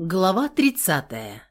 Глава 30.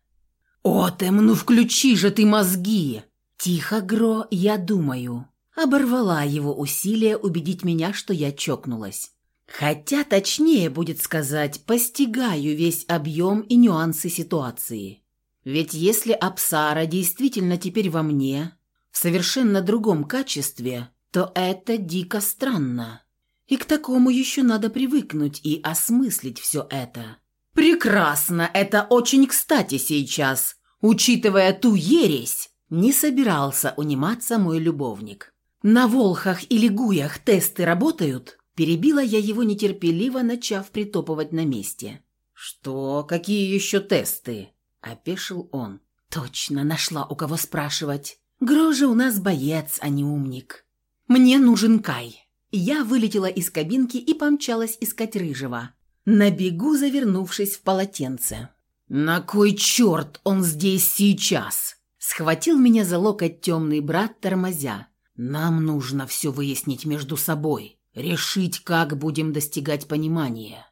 «Отем, ну включи же ты мозги!» «Тихо, Гро, я думаю». Оборвала его усилия убедить меня, что я чокнулась. Хотя точнее будет сказать, постигаю весь объем и нюансы ситуации. Ведь если Апсара действительно теперь во мне, в совершенно другом качестве, то это дико странно. И к такому еще надо привыкнуть и осмыслить все это. Прекрасно, это очень кстати сейчас, учитывая ту ересь, не собирался униматься мой любовник. На волхах или гуях тесты работают? Перебила я его нетерпеливо, начав притопывать на месте. «Что? Какие еще тесты?» – опешил он. «Точно, нашла у кого спрашивать. Грожа у нас боец, а не умник. Мне нужен Кай». Я вылетела из кабинки и помчалась искать Рыжего, на бегу завернувшись в полотенце. «На кой черт он здесь сейчас?» Схватил меня за локоть темный брат, тормозя. «Нам нужно все выяснить между собой, решить, как будем достигать понимания».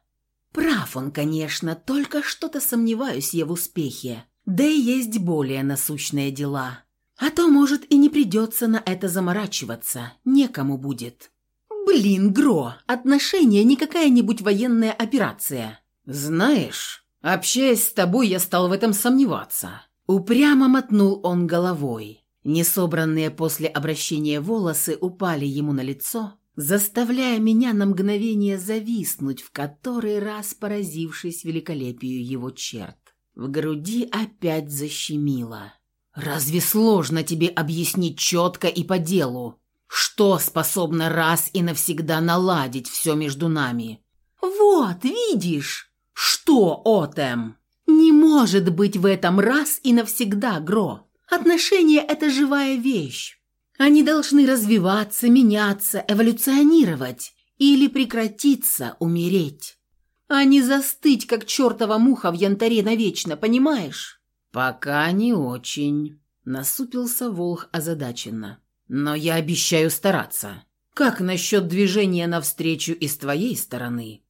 Прав он, конечно, только что-то сомневаюсь я в успехе. Да и есть более насущные дела. А то, может, и не придется на это заморачиваться, некому будет. Блин, Гро, отношения не какая-нибудь военная операция. Знаешь, общаясь с тобой, я стал в этом сомневаться. Упрямо мотнул он головой. Несобранные после обращения волосы упали ему на лицо, заставляя меня на мгновение зависнуть, в который раз поразившись великолепию его черт. В груди опять защемило. «Разве сложно тебе объяснить четко и по делу? Что способно раз и навсегда наладить все между нами?» «Вот, видишь!» «Что, Отем?» «Не может быть в этом раз и навсегда, Гро. Отношения – это живая вещь. Они должны развиваться, меняться, эволюционировать или прекратиться, умереть. А не застыть, как чертова муха в янтаре навечно, понимаешь? «Пока не очень», — насупился Волх озадаченно. «Но я обещаю стараться. Как насчет движения навстречу и с твоей стороны?»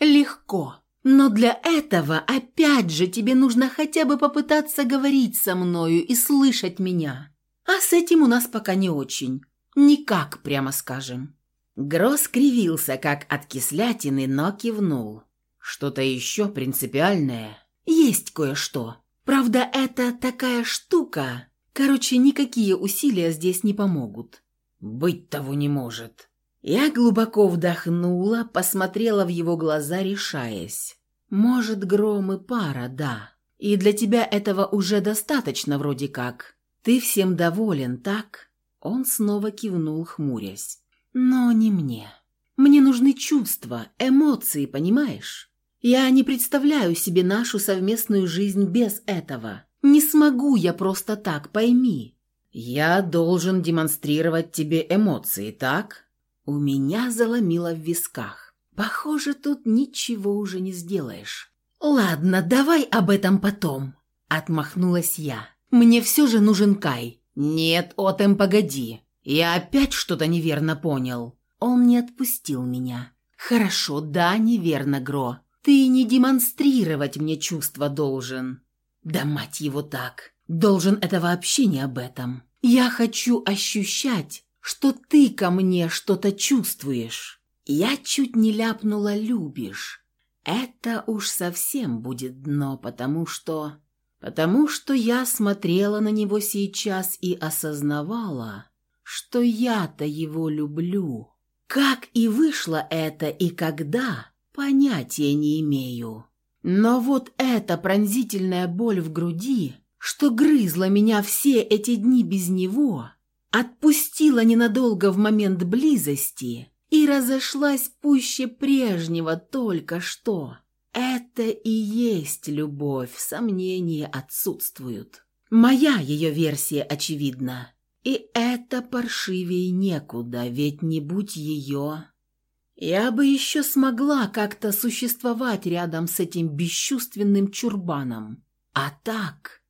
«Легко. Но для этого, опять же, тебе нужно хотя бы попытаться говорить со мною и слышать меня. А с этим у нас пока не очень. Никак, прямо скажем». Гросс кривился, как от кислятины, но кивнул. «Что-то еще принципиальное?» «Есть кое-что. Правда, это такая штука. Короче, никакие усилия здесь не помогут». «Быть того не может». Я глубоко вдохнула, посмотрела в его глаза, решаясь. «Может, гром и пара, да. И для тебя этого уже достаточно вроде как. «Ты всем доволен, так?» Он снова кивнул, хмурясь. «Но не мне. Мне нужны чувства, эмоции, понимаешь? Я не представляю себе нашу совместную жизнь без этого. Не смогу я просто так, пойми». «Я должен демонстрировать тебе эмоции, так?» У меня заломило в висках. «Похоже, тут ничего уже не сделаешь». «Ладно, давай об этом потом», — отмахнулась я. Мне все же нужен Кай». «Нет, Отем, погоди. Я опять что-то неверно понял». Он не отпустил меня. «Хорошо, да, неверно, Гро. Ты не демонстрировать мне чувства должен». «Да мать его так. Должен это вообще не об этом. Я хочу ощущать, что ты ко мне что-то чувствуешь. Я чуть не ляпнула «любишь». Это уж совсем будет дно, потому что потому что я смотрела на него сейчас и осознавала, что я-то его люблю. Как и вышло это и когда, понятия не имею. Но вот эта пронзительная боль в груди, что грызла меня все эти дни без него, отпустила ненадолго в момент близости и разошлась пуще прежнего только что. Это и есть любовь, сомнения отсутствуют. Моя ее версия очевидна. И это паршивее некуда, ведь не будь ее... Я бы еще смогла как-то существовать рядом с этим бесчувственным чурбаном. А так...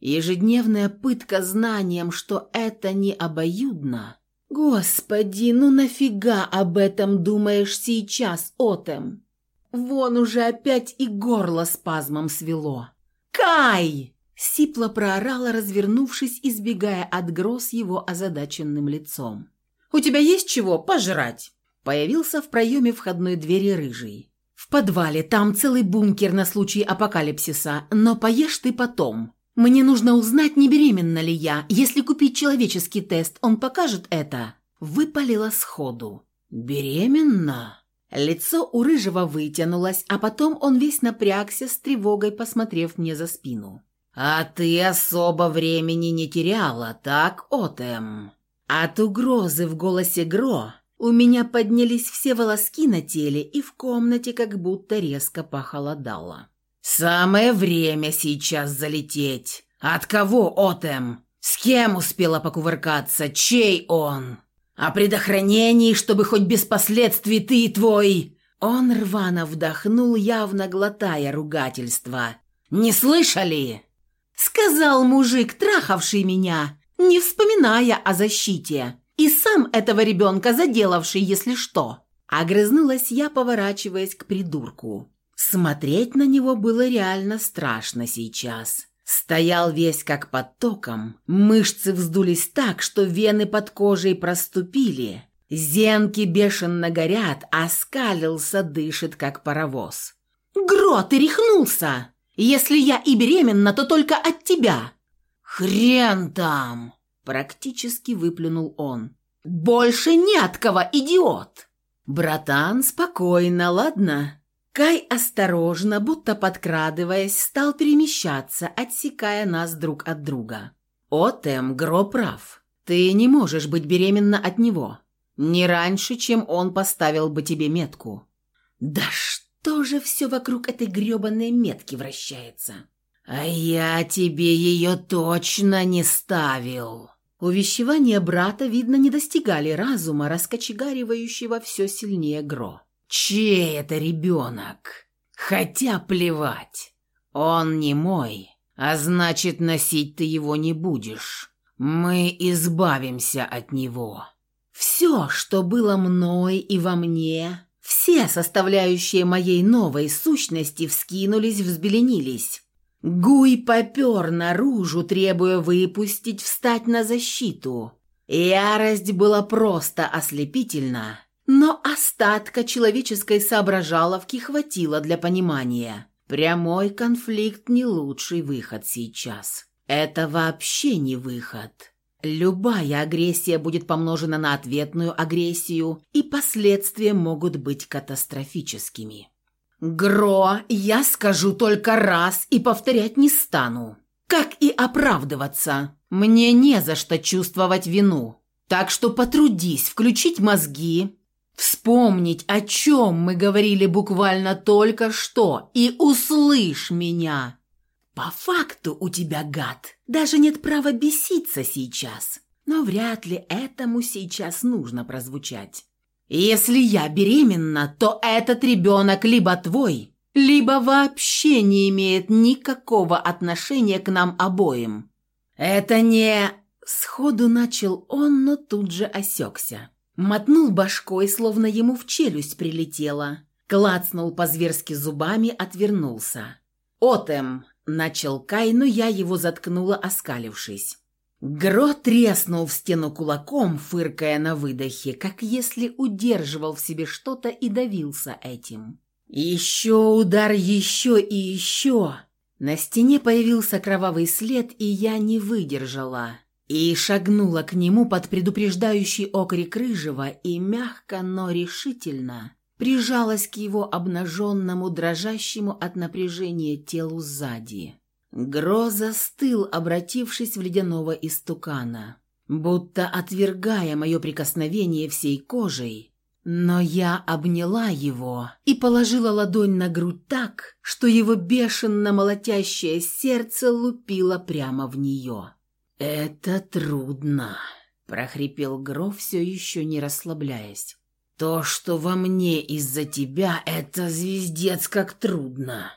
Ежедневная пытка знанием, что это не обоюдно. Господи, ну нафига об этом думаешь сейчас, Отем? Вон уже опять и горло спазмом свело. «Кай!» – сипло проорала, развернувшись, избегая от гроз его озадаченным лицом. «У тебя есть чего пожрать?» Появился в проеме входной двери рыжий. «В подвале, там целый бункер на случай апокалипсиса, но поешь ты потом. Мне нужно узнать, не беременна ли я. Если купить человеческий тест, он покажет это». Выпалила сходу. «Беременна?» Лицо у рыжего вытянулось, а потом он весь напрягся с тревогой, посмотрев мне за спину. «А ты особо времени не теряла, так, Отем?» От угрозы в голосе Гро у меня поднялись все волоски на теле, и в комнате как будто резко похолодало. «Самое время сейчас залететь. От кого, Отем? С кем успела покувыркаться? Чей он? О предохранении, чтобы хоть без последствий ты и твой...» Он рвано вдохнул, явно глотая ругательство. «Не слышали?» Сказал мужик, трахавший меня, не вспоминая о защите. И сам этого ребенка заделавший, если что. Огрызнулась я, поворачиваясь к придурку. Смотреть на него было реально страшно сейчас. Стоял весь как под током, мышцы вздулись так, что вены под кожей проступили. Зенки бешено горят, а скалился, дышит, как паровоз. «Гро, ты рехнулся! Если я и беременна, то только от тебя!» «Хрен там!» – практически выплюнул он. «Больше не от кого, идиот!» «Братан, спокойно, ладно?» Кай осторожно, будто подкрадываясь, стал перемещаться, отсекая нас друг от друга. «Отем, Гро прав. Ты не можешь быть беременна от него. Не раньше, чем он поставил бы тебе метку». «Да что же все вокруг этой гребаной метки вращается?» «А я тебе ее точно не ставил!» Увещевания брата, видно, не достигали разума, раскочегаривающего все сильнее Гро. «Чей это ребенок? Хотя плевать. Он не мой, а значит, носить ты его не будешь. Мы избавимся от него». Все, что было мной и во мне, все составляющие моей новой сущности вскинулись, взбеленились. Гуй попер наружу, требуя выпустить, встать на защиту. Ярость была просто ослепительна, но остатка человеческой соображаловки хватило для понимания. Прямой конфликт не лучший выход сейчас. Это вообще не выход. Любая агрессия будет помножена на ответную агрессию, и последствия могут быть катастрофическими. «Гро, я скажу только раз и повторять не стану. Как и оправдываться. Мне не за что чувствовать вину. Так что потрудись включить мозги, вспомнить, о чем мы говорили буквально только что, и услышь меня. По факту у тебя, гад, даже нет права беситься сейчас. Но вряд ли этому сейчас нужно прозвучать. Если я беременна, то этот ребенок либо твой, либо вообще не имеет никакого отношения к нам обоим. Это не... Сходу начал он, но тут же осекся. Мотнул башкой, словно ему в челюсть прилетело. Клацнул по-зверски зубами, отвернулся. «Отем!» – начал Кай, но я его заткнула, оскалившись. Гро треснул в стену кулаком, фыркая на выдохе, как если удерживал в себе что-то и давился этим. Еще удар, еще и еще. На стене появился кровавый след, и я не выдержала. И шагнула к нему под предупреждающий окрик рыжего и мягко, но решительно прижалась к его обнаженному, дрожащему от напряжения телу сзади. Гроза стыл, обратившись в ледяного истукана, будто отвергая мое прикосновение всей кожей, но я обняла его и положила ладонь на грудь так, что его бешено молотящее сердце лупило прямо в нее. «Это трудно», — прохрипел Гро, все еще не расслабляясь. «То, что во мне из-за тебя, это звездец как трудно».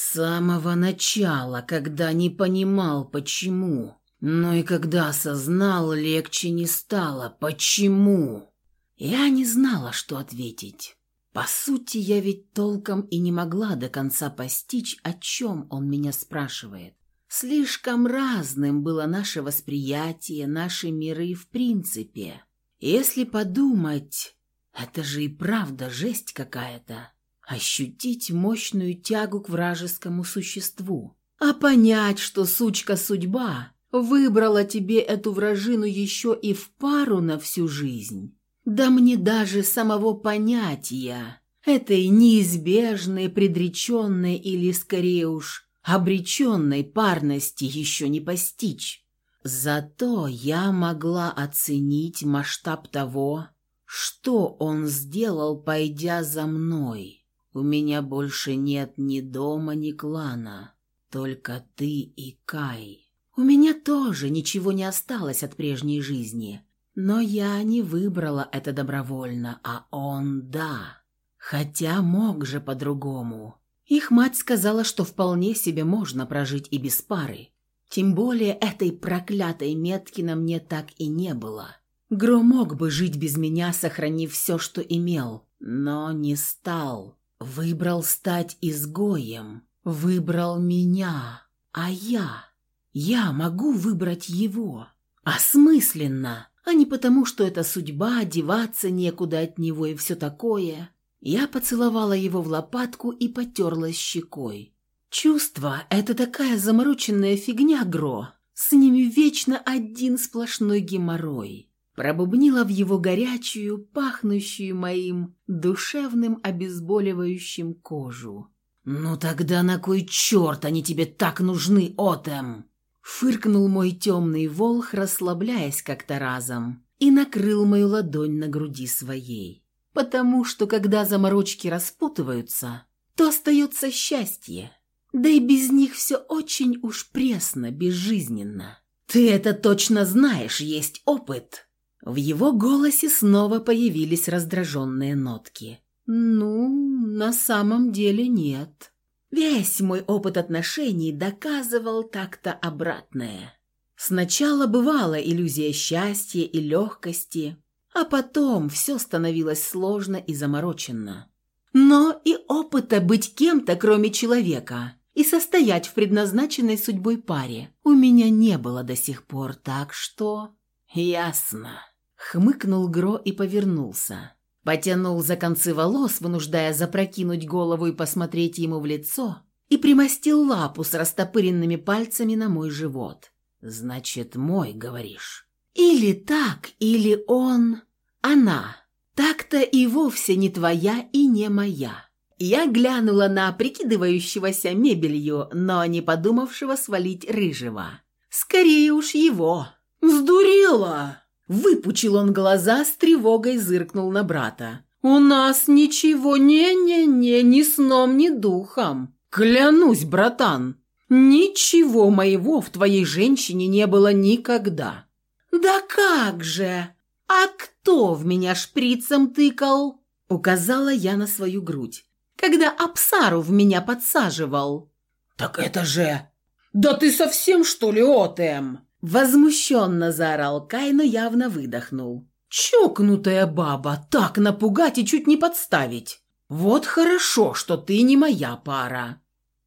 С самого начала, когда не понимал, почему. Но и когда осознал, легче не стало. Почему? Я не знала, что ответить. По сути, я ведь толком и не могла до конца постичь, о чем он меня спрашивает. Слишком разным было наше восприятие, наши миры в принципе. Если подумать, это же и правда жесть какая-то. Ощутить мощную тягу к вражескому существу. А понять, что сучка-судьба выбрала тебе эту вражину еще и в пару на всю жизнь. Да мне даже самого понятия этой неизбежной, предреченной или, скорее уж, обреченной парности еще не постичь. Зато я могла оценить масштаб того, что он сделал, пойдя за мной. У меня больше нет ни дома, ни клана, только ты и Кай. У меня тоже ничего не осталось от прежней жизни, но я не выбрала это добровольно, а он – да. Хотя мог же по-другому. Их мать сказала, что вполне себе можно прожить и без пары. Тем более этой проклятой метки на мне так и не было. Гро мог бы жить без меня, сохранив все, что имел, но не стал. Выбрал стать изгоем. Выбрал меня. А я? Я могу выбрать его. Осмысленно, а не потому, что это судьба, одеваться некуда от него и все такое. Я поцеловала его в лопатку и потерлась щекой. Чувства — это такая замороченная фигня, Гро. С ними вечно один сплошной геморрой. Пробубнила в его горячую, пахнущую моим душевным обезболивающим кожу. «Ну тогда на кой черт они тебе так нужны, Отем?» Фыркнул мой темный волх, расслабляясь как-то разом, и накрыл мою ладонь на груди своей потому что когда заморочки распутываются, то остается счастье. Да и без них все очень уж пресно, безжизненно. Ты это точно знаешь, есть опыт. В его голосе снова появились раздраженные нотки. Ну, на самом деле нет. Весь мой опыт отношений доказывал так-то обратное. Сначала бывала иллюзия счастья и легкости, а потом все становилось сложно и замороченно. Но и опыта быть кем-то, кроме человека, и состоять в предназначенной судьбой паре у меня не было до сих пор, так что... Ясно. Хмыкнул Гро и повернулся. Потянул за концы волос, вынуждая запрокинуть голову и посмотреть ему в лицо, и примостил лапу с растопыренными пальцами на мой живот. «Значит, мой, говоришь?» «Или так, или он...» Она. Так-то и вовсе не твоя и не моя. Я глянула на прикидывающегося мебелью, но не подумавшего свалить рыжего. Скорее уж его. «Сдурела!» Выпучил он глаза, с тревогой зыркнул на брата. «У нас ничего не-не-не, ни сном, ни духом. Клянусь, братан, ничего моего в твоей женщине не было никогда». «Да как же!» «А кто в меня шприцем тыкал?» — указала я на свою грудь. «Когда Апсару в меня подсаживал». «Так это же...» «Да ты совсем, что ли, Отем?» Возмущенно заорал Кай, но явно выдохнул. «Чокнутая баба, так напугать и чуть не подставить. Вот хорошо, что ты не моя пара.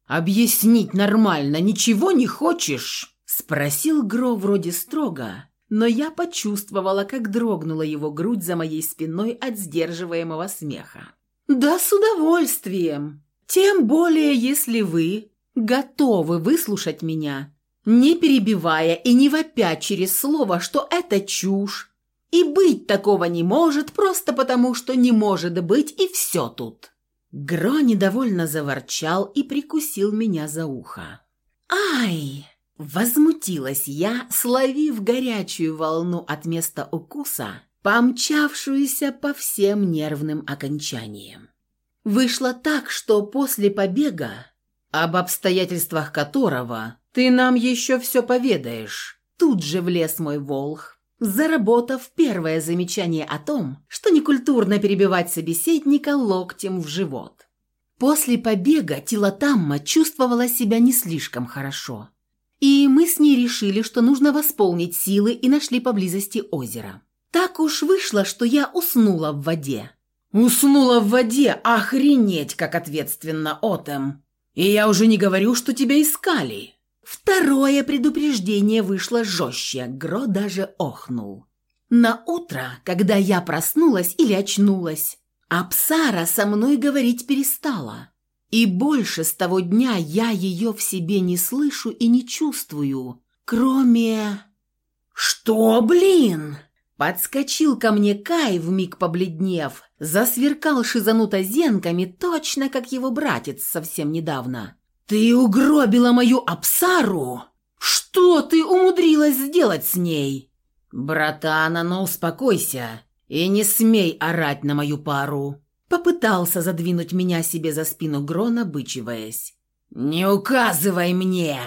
Объяснить нормально ничего не хочешь?» Спросил Гро вроде строго, но я почувствовала, как дрогнула его грудь за моей спиной от сдерживаемого смеха. «Да с удовольствием! Тем более, если вы готовы выслушать меня, не перебивая и не вопя через слово, что это чушь, и быть такого не может, просто потому, что не может быть, и все тут». Гро недовольно заворчал и прикусил меня за ухо. «Ай!» Возмутилась я, словив горячую волну от места укуса, помчавшуюся по всем нервным окончаниям. Вышло так, что после побега, об обстоятельствах которого ты нам еще все поведаешь, тут же влез мой волх, заработав первое замечание о том, что некультурно перебивать собеседника локтем в живот. После побега Тилатамма чувствовала себя не слишком хорошо – и мы с ней решили, что нужно восполнить силы и нашли поблизости озеро. Так уж вышло, что я уснула в воде. Уснула в воде, охренеть, как ответственно, Отем. И я уже не говорю, что тебя искали. Второе предупреждение вышло жестче, Гро даже охнул. На утро, когда я проснулась или очнулась, Апсара со мной говорить перестала. И больше с того дня я ее в себе не слышу и не чувствую, кроме... «Что, блин?» Подскочил ко мне Кай, вмиг побледнев, засверкал шизануто зенками, точно как его братец совсем недавно. «Ты угробила мою Апсару? Что ты умудрилась сделать с ней?» «Братан, а ну успокойся и не смей орать на мою пару!» Попытался задвинуть меня себе за спину Грона, бычиваясь. «Не указывай мне!»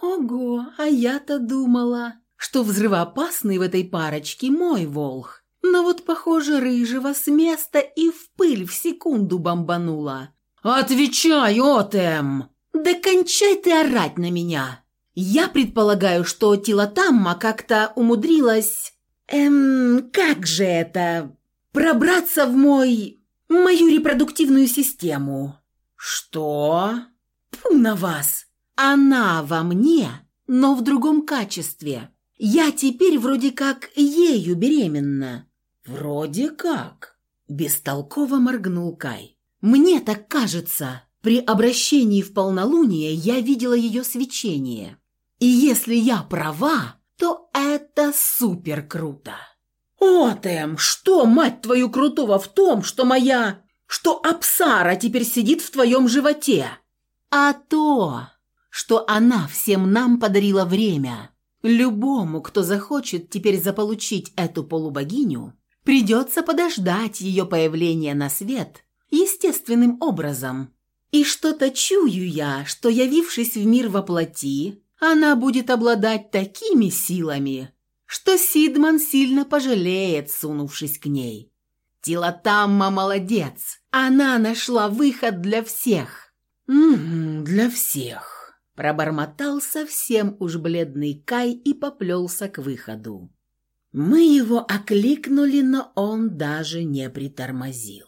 Ого, а я-то думала, что взрывоопасный в этой парочке мой волх. Но вот, похоже, рыжего с места и в пыль в секунду бомбанула. «Отвечай, Отем!» «Да кончай ты орать на меня!» Я предполагаю, что Тилотамма как-то умудрилась... Эм, как же это... Пробраться в мой мою репродуктивную систему». «Что?» «Пу на вас! Она во мне, но в другом качестве. Я теперь вроде как ею беременна». «Вроде как?» – бестолково моргнул Кай. «Мне так кажется. При обращении в полнолуние я видела ее свечение. И если я права, то это супер круто!» «Отем, что, мать твою, крутого в том, что моя... что Апсара теперь сидит в твоем животе?» «А то, что она всем нам подарила время. Любому, кто захочет теперь заполучить эту полубогиню, придется подождать ее появления на свет естественным образом. И что-то чую я, что, явившись в мир во плоти, она будет обладать такими силами, что Сидман сильно пожалеет, сунувшись к ней. Тилотамма молодец. Она нашла выход для всех. «Угу, для всех», – пробормотал совсем уж бледный Кай и поплелся к выходу. Мы его окликнули, но он даже не притормозил.